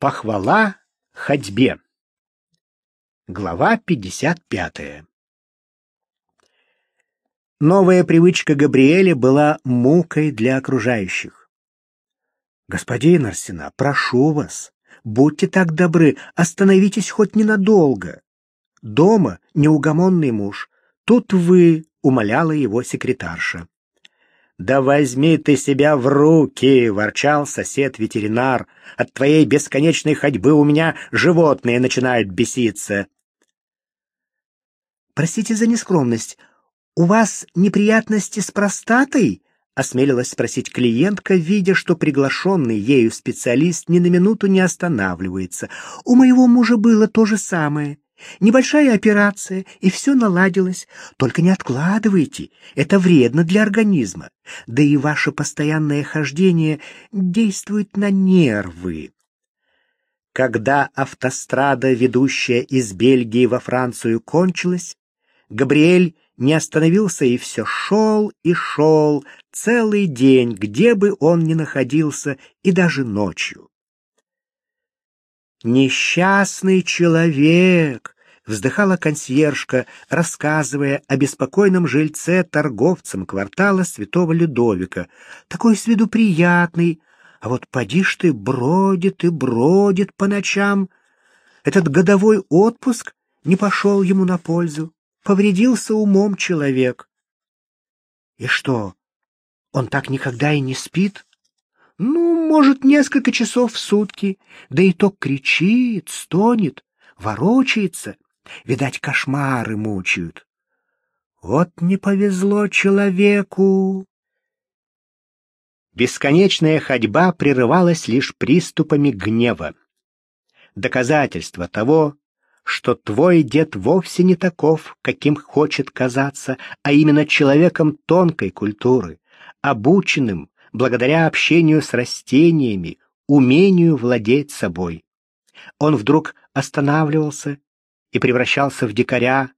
Похвала ходьбе. Глава 55. Новая привычка Габриэля была мукой для окружающих. «Господин Арсена, прошу вас, будьте так добры, остановитесь хоть ненадолго. Дома неугомонный муж, тут вы», — умоляла его секретарша. «Да возьми ты себя в руки!» — ворчал сосед-ветеринар. «От твоей бесконечной ходьбы у меня животные начинают беситься!» «Простите за нескромность. У вас неприятности с простатой?» — осмелилась спросить клиентка, видя, что приглашенный ею специалист ни на минуту не останавливается. «У моего мужа было то же самое. Небольшая операция, и все наладилось. Только не откладывайте, это вредно для организма. Да и ваше постоянное хождение действует на нервы. Когда автострада, ведущая из Бельгии во Францию, кончилась, Габриэль не остановился и все шел и шел целый день, где бы он ни находился, и даже ночью. «Несчастный человек!» — вздыхала консьержка, рассказывая о беспокойном жильце торговцам квартала Святого Людовика. «Такой с виду приятный, а вот поди ж ты бродит и бродит по ночам. Этот годовой отпуск не пошел ему на пользу, повредился умом человек». «И что, он так никогда и не спит?» Ну, может, несколько часов в сутки, да и то кричит, стонет, ворочается. Видать, кошмары мучают. Вот не повезло человеку. Бесконечная ходьба прерывалась лишь приступами гнева. Доказательство того, что твой дед вовсе не таков, каким хочет казаться, а именно человеком тонкой культуры, обученным, благодаря общению с растениями, умению владеть собой. Он вдруг останавливался и превращался в дикаря,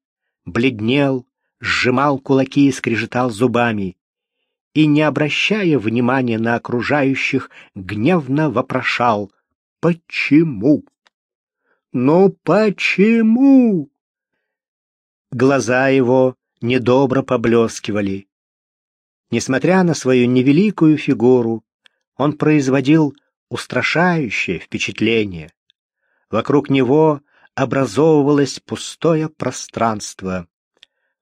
бледнел, сжимал кулаки и скрежетал зубами, и, не обращая внимания на окружающих, гневно вопрошал «Почему? Ну почему?» Глаза его недобро поблескивали. Несмотря на свою невеликую фигуру, он производил устрашающее впечатление. Вокруг него образовывалось пустое пространство.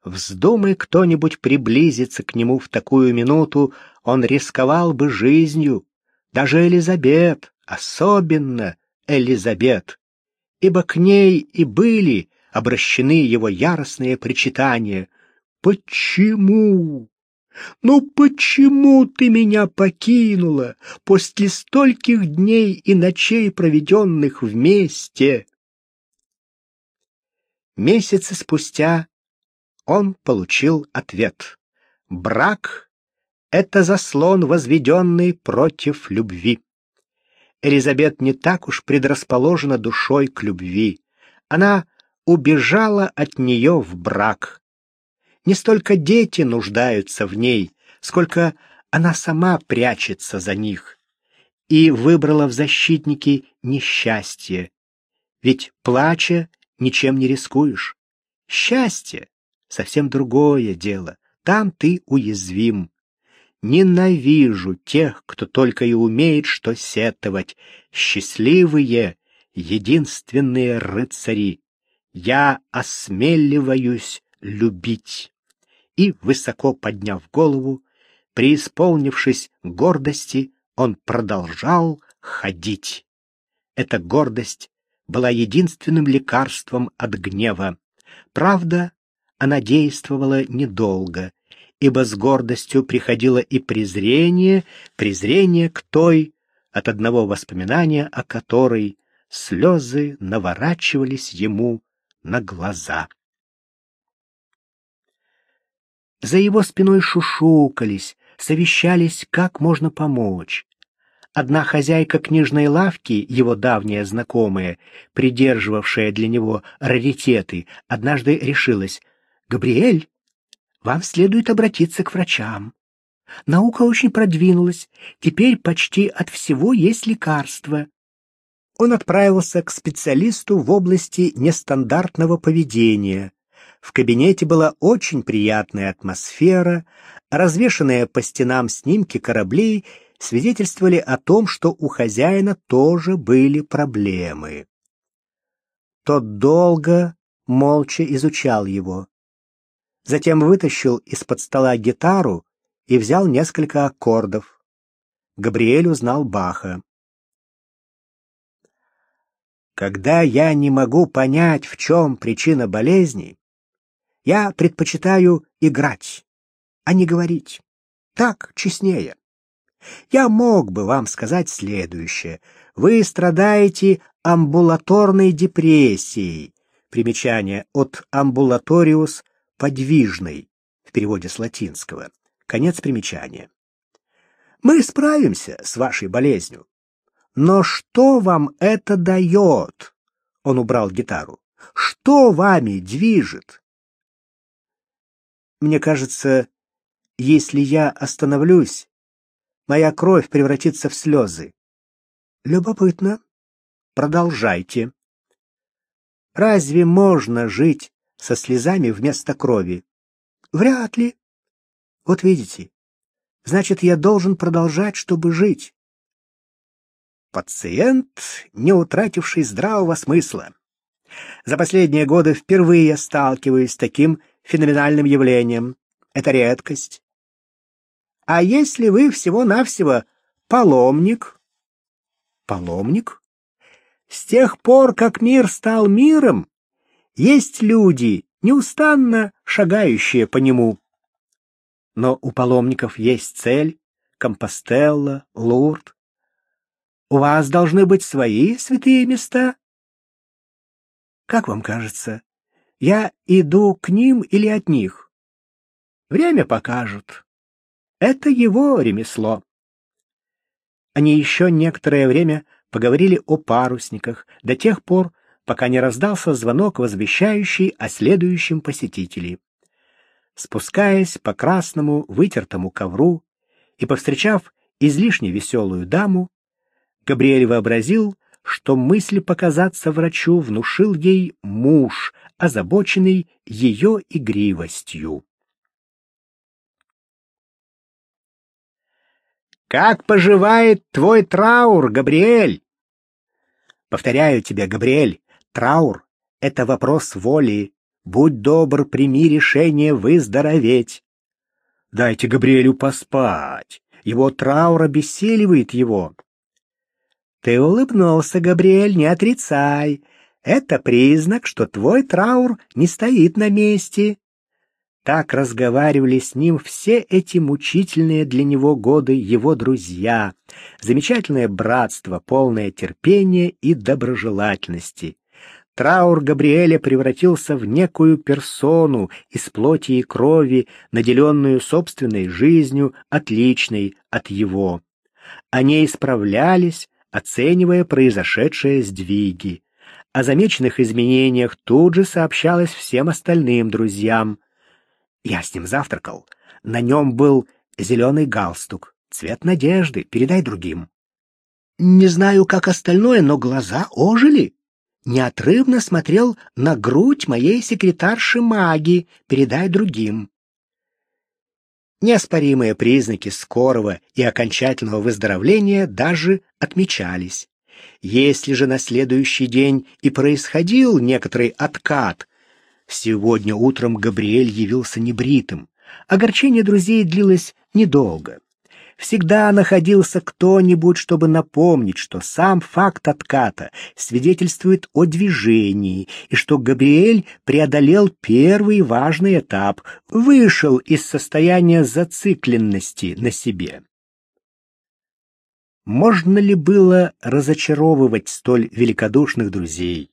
Вздумай кто-нибудь приблизиться к нему в такую минуту, он рисковал бы жизнью. Даже Элизабет, особенно Элизабет, ибо к ней и были обращены его яростные причитания. «Почему? Ну почему ты меня покинула после стольких дней и ночей, проведенных вместе? Месяцы спустя он получил ответ. Брак — это заслон, возведенный против любви. Элизабет не так уж предрасположена душой к любви. Она убежала от нее в брак. Не столько дети нуждаются в ней, сколько она сама прячется за них. И выбрала в защитники несчастье. Ведь, плача, ничем не рискуешь. Счастье — совсем другое дело. Там ты уязвим. Ненавижу тех, кто только и умеет что сетовать. Счастливые, единственные рыцари. Я осмеливаюсь любить. И, высоко подняв голову, преисполнившись гордости, он продолжал ходить. Эта гордость была единственным лекарством от гнева. Правда, она действовала недолго, ибо с гордостью приходило и презрение, презрение к той, от одного воспоминания о которой слезы наворачивались ему на глаза. За его спиной шушукались, совещались, как можно помочь. Одна хозяйка книжной лавки, его давняя знакомая, придерживавшая для него раритеты, однажды решилась, «Габриэль, вам следует обратиться к врачам. Наука очень продвинулась, теперь почти от всего есть лекарства». он отправился к специалисту в области нестандартного поведения. В кабинете была очень приятная атмосфера, развешанные по стенам снимки кораблей свидетельствовали о том, что у хозяина тоже были проблемы. Тот долго, молча изучал его. Затем вытащил из-под стола гитару и взял несколько аккордов. Габриэль узнал Баха. Когда я не могу понять, в чем причина болезни, я предпочитаю играть, а не говорить. Так честнее. Я мог бы вам сказать следующее. Вы страдаете амбулаторной депрессией. Примечание от амбулаториус подвижный в переводе с латинского. Конец примечания. Мы справимся с вашей болезнью. Но что вам это дает? Он убрал гитару. Что вами движет? Мне кажется, если я остановлюсь, моя кровь превратится в слезы. Любопытно. Продолжайте. Разве можно жить со слезами вместо крови? Вряд ли. Вот видите. Значит, я должен продолжать, чтобы жить. Пациент, не утративший здравого смысла. За последние годы впервые сталкиваюсь с таким феноменальным явлением. Это редкость. А если вы всего-навсего паломник? Паломник? С тех пор, как мир стал миром, есть люди, неустанно шагающие по нему. Но у паломников есть цель — Компостелла, Лурд. У вас должны быть свои святые места. Как вам кажется, я иду к ним или от них? Время покажет. Это его ремесло. Они еще некоторое время поговорили о парусниках до тех пор, пока не раздался звонок, возвещающий о следующем посетителе. Спускаясь по красному вытертому ковру и повстречав излишне веселую даму, Габриэль вообразил, что мысль показаться врачу внушил ей муж, озабоченный ее игривостью. «Как поживает твой траур, Габриэль?» «Повторяю тебе, Габриэль, траур — это вопрос воли. Будь добр, прими решение выздороветь». «Дайте Габриэлю поспать. Его траур обессиливает его». «Ты улыбнулся, Габриэль, не отрицай. Это признак, что твой траур не стоит на месте. Так разговаривали с ним все эти мучительные для него годы его друзья. Замечательное братство, полное терпения и доброжелательности. Траур Габриэля превратился в некую персону из плоти и крови, наделенную собственной жизнью, отличной от его. Они исправлялись, оценивая произошедшие сдвиги. О замеченных изменениях тут же сообщалось всем остальным друзьям — я с ним завтракал. На нем был зеленый галстук, цвет надежды, передай другим. Не знаю, как остальное, но глаза ожили. Неотрывно смотрел на грудь моей секретарши Маги, передай другим. Неоспоримые признаки скорого и окончательного выздоровления даже отмечались. Если же на следующий день и происходил некоторый откат, Сегодня утром Габриэль явился небритым. Огорчение друзей длилось недолго. Всегда находился кто-нибудь, чтобы напомнить, что сам факт отката свидетельствует о движении, и что Габриэль преодолел первый важный этап, вышел из состояния зацикленности на себе. Можно ли было разочаровывать столь великодушных друзей?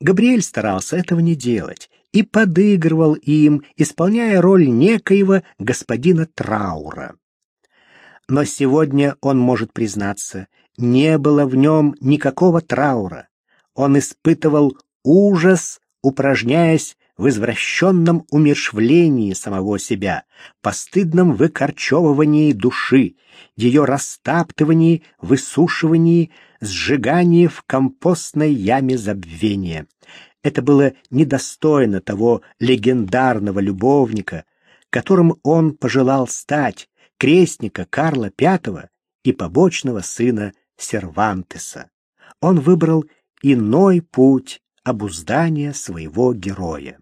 Габриэль старался этого не делать и подыгрывал им, исполняя роль некоего господина Траура. Но сегодня он может признаться, не было в нем никакого траура. Он испытывал ужас, упражняясь в извращенном умершвлении самого себя, постыдном выкорчевывании души, ее растаптывании, высушивании, сжигании в компостной яме забвения. Это было недостойно того легендарного любовника, которым он пожелал стать, крестника Карла V и побочного сына Сервантеса. Он выбрал иной путь обуздания своего героя.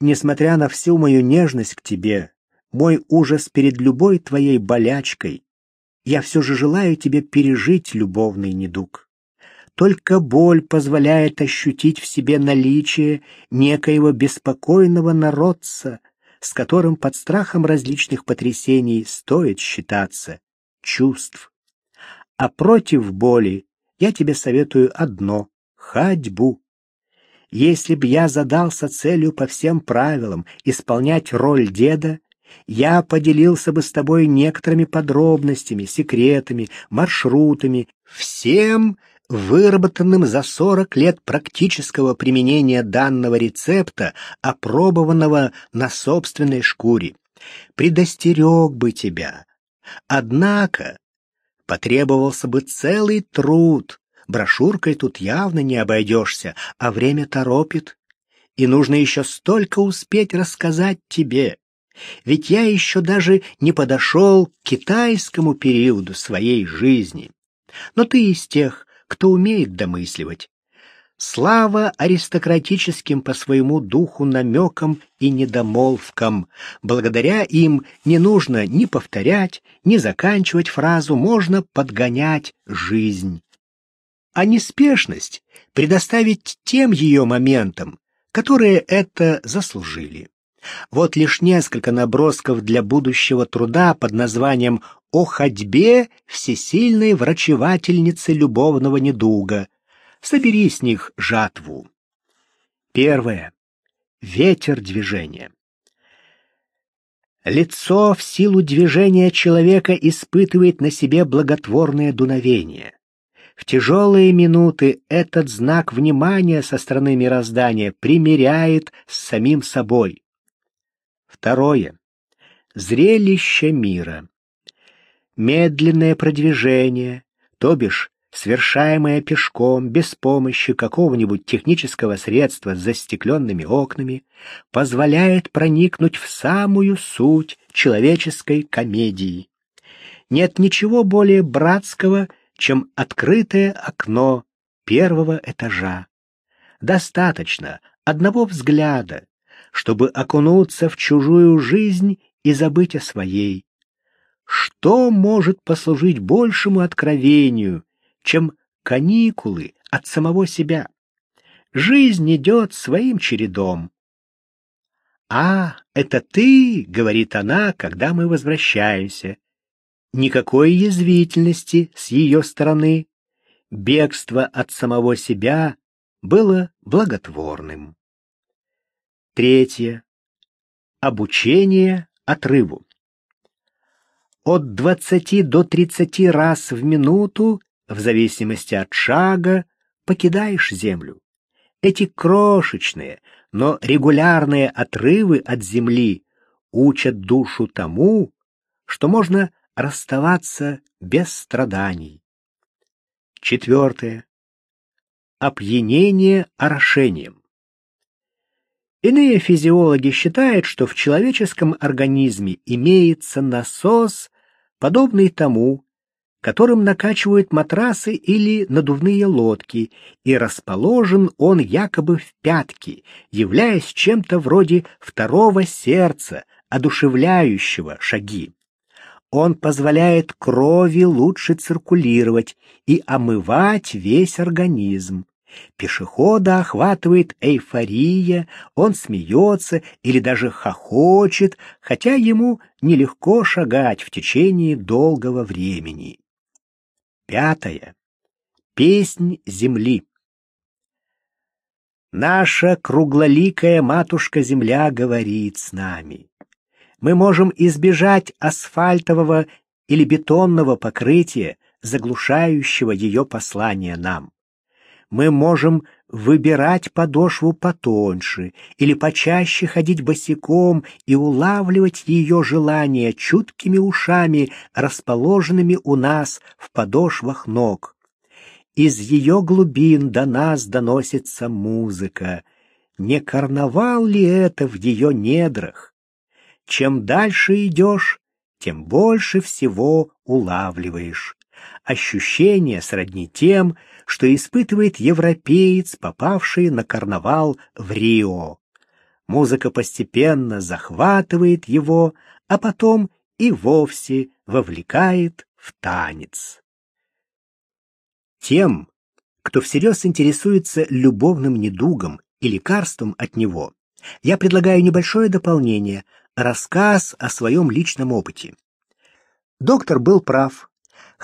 Несмотря на всю мою нежность к тебе, мой ужас перед любой твоей болячкой, я все же желаю тебе пережить любовный недуг. Только боль позволяет ощутить в себе наличие некоего беспокойного народца, с которым под страхом различных потрясений стоит считаться чувств. А против боли я тебе советую одно — ходьбу. Если б я задался целью по всем правилам исполнять роль деда, я поделился бы с тобой некоторыми подробностями, секретами, маршрутами, всем выработанным за 40 лет практического применения данного рецепта, опробованного на собственной шкуре. Предостерег бы тебя. Однако потребовался бы целый труд. Брошюркой тут явно не обойдешься, а время торопит. И нужно еще столько успеть рассказать тебе. Ведь я еще даже не подошел к китайскому периоду своей жизни. Но ты из тех, кто умеет домысливать. Слава аристократическим по своему духу намекам и недомолвкам. Благодаря им не нужно ни повторять, ни заканчивать фразу, можно подгонять жизнь. А неспешность предоставить тем ее моментам, которые это заслужили. Вот лишь несколько набросков для будущего труда под названием «О ходьбе всесильной врачевательницы любовного недуга». Собери с них жатву. Первое. Ветер движения. Лицо в силу движения человека испытывает на себе благотворное дуновение. В тяжелые минуты этот знак внимания со стороны мироздания примиряет с самим собой. Второе. Зрелище мира. Медленное продвижение, то бишь совершаемое пешком без помощи какого-нибудь технического средства с застекленными окнами, позволяет проникнуть в самую суть человеческой комедии. Нет ничего более братского, чем открытое окно первого этажа. Достаточно одного взгляда, чтобы окунуться в чужую жизнь и забыть о своей. Что может послужить большему откровению, чем каникулы от самого себя? Жизнь идет своим чередом. «А, это ты», — говорит она, когда мы возвращаемся. Никакой язвительности с ее стороны. Бегство от самого себя было благотворным. Третье. Обучение отрыву. От 20 до 30 раз в минуту, в зависимости от шага, покидаешь землю. Эти крошечные, но регулярные отрывы от земли учат душу тому, что можно расставаться без страданий. Четвертое. Опьянение орошением. Иные физиологи считают, что в человеческом организме имеется насос, подобный тому, которым накачивают матрасы или надувные лодки, и расположен он якобы в пятке, являясь чем-то вроде второго сердца, одушевляющего шаги. Он позволяет крови лучше циркулировать и омывать весь организм. Пешехода охватывает эйфория, он смеется или даже хохочет, хотя ему нелегко шагать в течение долгого времени. Пятое. Песнь земли. Наша круглоликая матушка-земля говорит с нами. Мы можем избежать асфальтового или бетонного покрытия, заглушающего ее послание нам мы можем выбирать подошву потоньше или почаще ходить босиком и улавливать ее желания чуткими ушами, расположенными у нас в подошвах ног. Из ее глубин до нас доносится музыка. Не карнавал ли это в ее недрах? Чем дальше идешь, тем больше всего улавливаешь. Ощущение сродни тем, что испытывает европеец, попавший на карнавал в Рио. Музыка постепенно захватывает его, а потом и вовсе вовлекает в танец. Тем, кто всерьез интересуется любовным недугом и лекарством от него, я предлагаю небольшое дополнение, рассказ о своем личном опыте. Доктор был прав.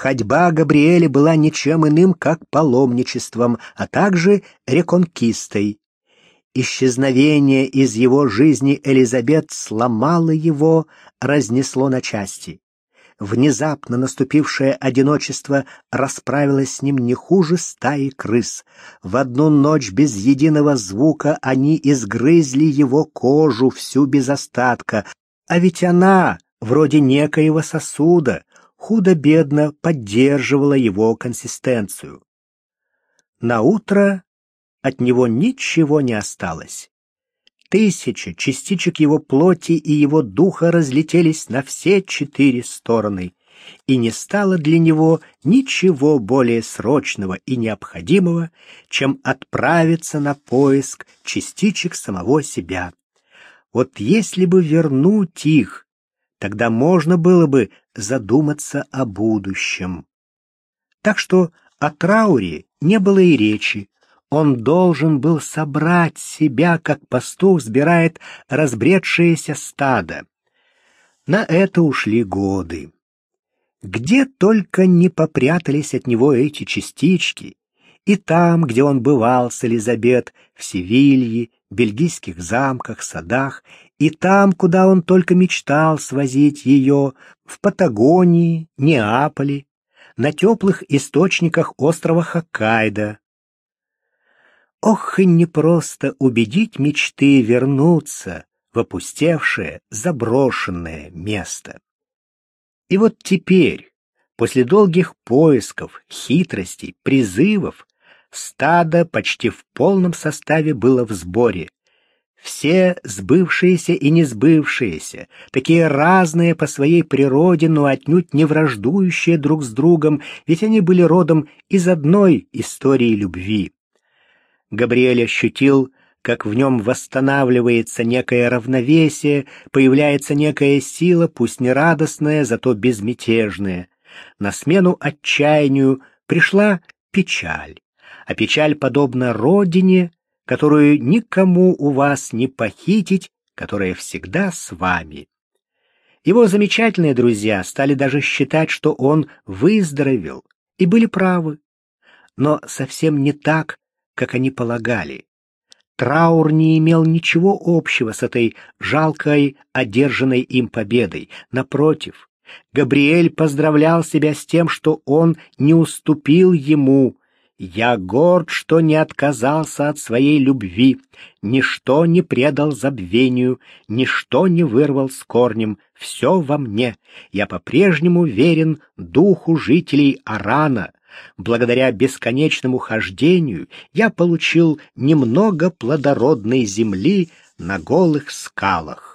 Ходьба Габриэля была ничем иным, как паломничеством, а также реконкистой. Исчезновение из его жизни Элизабет сломало его, разнесло на части. Внезапно наступившее одиночество расправилось с ним не хуже стаи крыс. В одну ночь без единого звука они изгрызли его кожу всю без остатка, а ведь она, вроде некоего сосуда, худо-бедно поддерживала его консистенцию. На утро от него ничего не осталось. Тысячи частичек его плоти и его духа разлетелись на все четыре стороны, и не стало для него ничего более срочного и необходимого, чем отправиться на поиск частичек самого себя. Вот если бы вернуть их, Тогда можно было бы задуматься о будущем. Так что о трауре не было и речи. Он должен был собрать себя, как пастух сбирает разбредшееся стадо. На это ушли годы. Где только не попрятались от него эти частички, и там, где он бывал с Элизабет, в Севилье, бельгийских замках, садах и там, куда он только мечтал свозить ее, в Патагонии, Неаполе, на теплых источниках острова Хоккайдо. Ох, и непросто убедить мечты вернуться в опустевшее, заброшенное место. И вот теперь, после долгих поисков, хитростей, призывов, стадо почти в полном составе было в сборе. Все сбывшиеся и не сбывшиеся, такие разные по своей природе, но отнюдь не враждующие друг с другом, ведь они были родом из одной истории любви. Габриэль ощутил, как в нем восстанавливается некое равновесие, появляется некая сила, пусть не радостная, зато безмятежная. На смену отчаянию пришла печаль, а печаль, подобно родине, которую никому у вас не похитить, которая всегда с вами. Его замечательные друзья стали даже считать, что он выздоровел, и были правы. Но совсем не так, как они полагали. Траур не имел ничего общего с этой жалкой, одержанной им победой. Напротив, Габриэль поздравлял себя с тем, что он не уступил ему, я горд, что не отказался от своей любви, ничто не предал забвению, ничто не вырвал с корнем, все во мне. Я по-прежнему верен духу жителей Арана. Благодаря бесконечному хождению я получил немного плодородной земли на голых скалах.